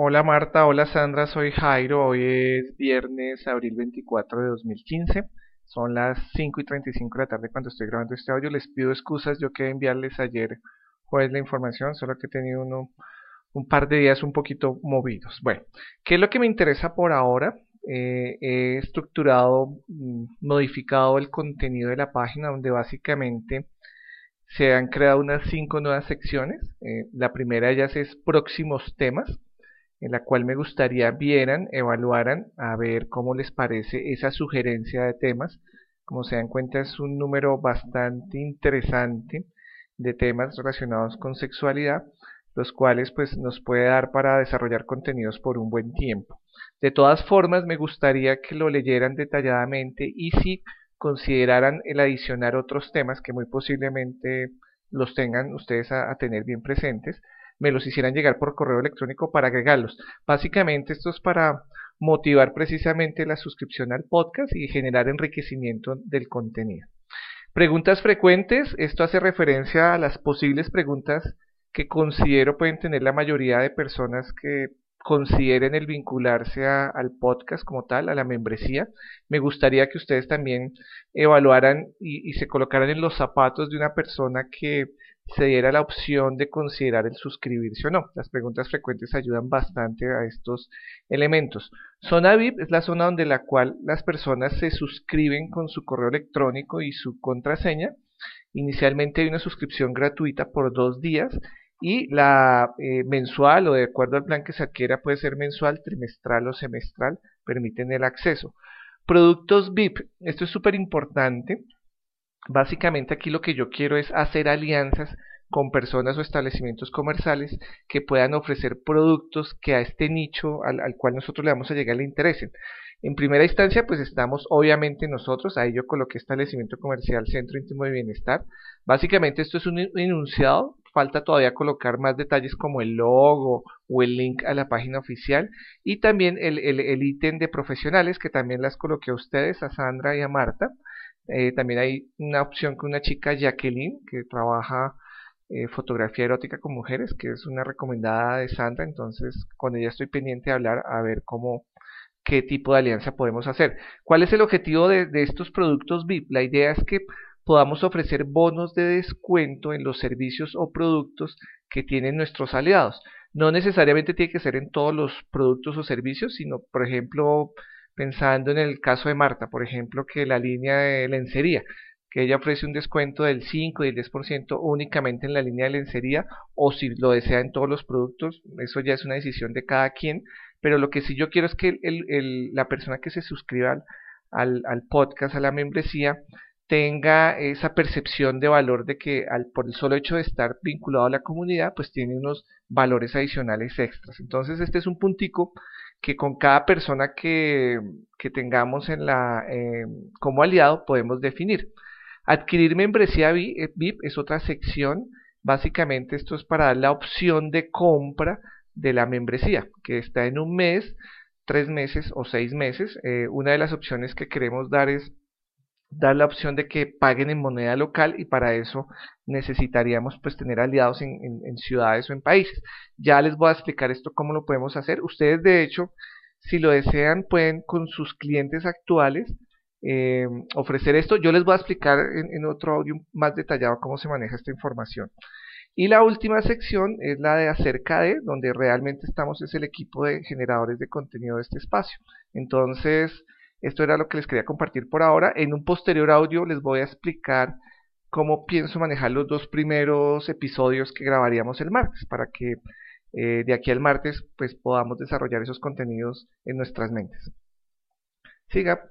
Hola Marta, hola Sandra, soy Jairo. Hoy es viernes, abril 24 de 2015. Son las 5 y 35 de la tarde cuando estoy grabando este audio. Les pido excusas, yo quería enviarles ayer jueves la información, solo que he tenido uno, un par de días un poquito movidos. Bueno, ¿qué es lo que me interesa por ahora? Eh, he estructurado, mm, modificado el contenido de la página donde básicamente se han creado unas cinco nuevas secciones. Eh, la primera de ellas es próximos temas en la cual me gustaría vieran, evaluaran, a ver cómo les parece esa sugerencia de temas. Como se dan cuenta es un número bastante interesante de temas relacionados con sexualidad, los cuales pues nos puede dar para desarrollar contenidos por un buen tiempo. De todas formas, me gustaría que lo leyeran detalladamente y si consideraran el adicionar otros temas que muy posiblemente los tengan ustedes a, a tener bien presentes, me los hicieran llegar por correo electrónico para agregarlos. Básicamente esto es para motivar precisamente la suscripción al podcast y generar enriquecimiento del contenido. Preguntas frecuentes, esto hace referencia a las posibles preguntas que considero pueden tener la mayoría de personas que consideren el vincularse al podcast como tal, a la membresía. Me gustaría que ustedes también evaluaran y, y se colocaran en los zapatos de una persona que se diera la opción de considerar el suscribirse o no. Las preguntas frecuentes ayudan bastante a estos elementos. Zona VIP es la zona donde la cual las personas se suscriben con su correo electrónico y su contraseña. Inicialmente hay una suscripción gratuita por dos días y la eh, mensual o de acuerdo al plan que se adquiera puede ser mensual, trimestral o semestral, permiten el acceso. Productos VIP, esto es súper importante Básicamente aquí lo que yo quiero es hacer alianzas con personas o establecimientos comerciales que puedan ofrecer productos que a este nicho al, cual nosotros le vamos a llegar le interesen. En primera instancia, pues estamos obviamente nosotros, ahí yo coloqué establecimiento comercial Centro Íntimo de Bienestar. Básicamente esto es un enunciado, falta todavía colocar más detalles como el logo o el link a la página oficial y también el, el ítem de profesionales que también las coloqué a ustedes, a Sandra y a Marta. Eh, también hay una opción con una chica, Jacqueline, que trabaja eh, fotografía erótica con mujeres, que es una recomendada de Sandra. Entonces, con ella estoy pendiente de hablar a ver cómo, qué tipo de alianza podemos hacer. ¿Cuál es el objetivo de, de estos productos VIP? La idea es que podamos ofrecer bonos de descuento en los servicios o productos que tienen nuestros aliados. No necesariamente tiene que ser en todos los productos o servicios, sino, por ejemplo, pensando en el caso de Marta, por ejemplo, que la línea de lencería, que ella ofrece un descuento del 5 y el 10% únicamente en la línea de lencería o si lo desea en todos los productos, eso ya es una decisión de cada quien, pero lo que sí yo quiero es que la persona que se suscriba al, podcast, a la membresía, tenga esa percepción de valor de que al, por el solo hecho de estar vinculado a la comunidad, pues tiene unos valores adicionales extras. Entonces este es un puntico que con cada persona que, que tengamos en la, eh, como aliado podemos definir. Adquirir membresía VIP es otra sección. Básicamente esto es para dar la opción de compra de la membresía, que está en un mes, tres meses o seis meses. Eh, una de las opciones que queremos dar es dar la opción de que paguen en moneda local y para eso necesitaríamos pues tener aliados en, ciudades o en países. Ya les voy a explicar esto cómo lo podemos hacer. Ustedes de hecho, si lo desean, pueden con sus clientes actuales eh, ofrecer esto. Yo les voy a explicar en, en otro audio más detallado cómo se maneja esta información. Y la última sección es la de acerca de, donde realmente estamos, es el equipo de generadores de contenido de este espacio. Entonces, esto era lo que les quería compartir por ahora. En un posterior audio les voy a explicar cómo pienso manejar los dos primeros episodios que grabaríamos el martes para que eh, de aquí al martes pues podamos desarrollar esos contenidos en nuestras mentes. Siga.